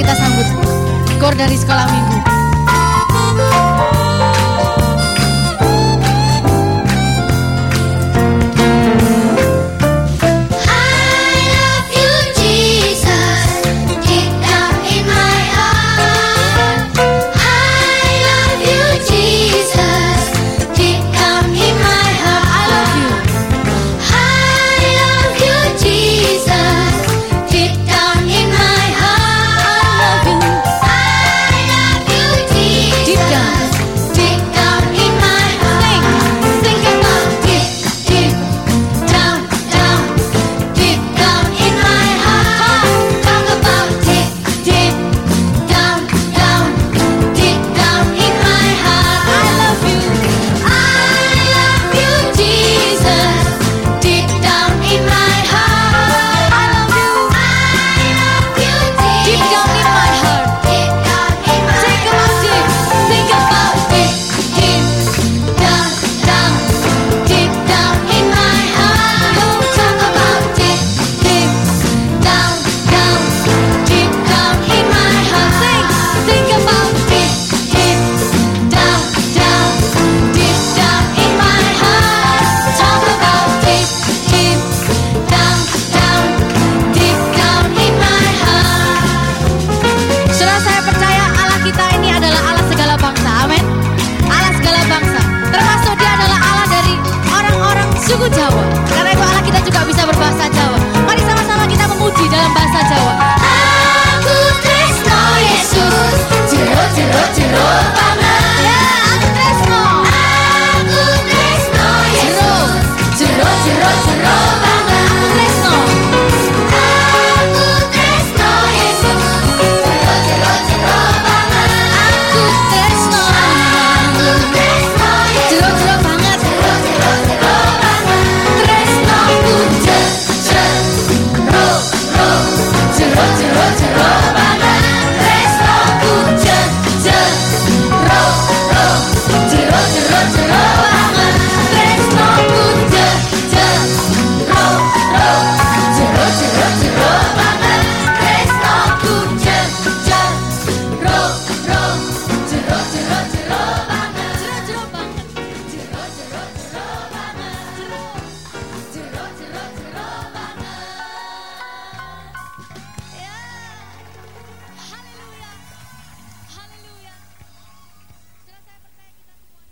kita sambut Kor dari sekolah minggu.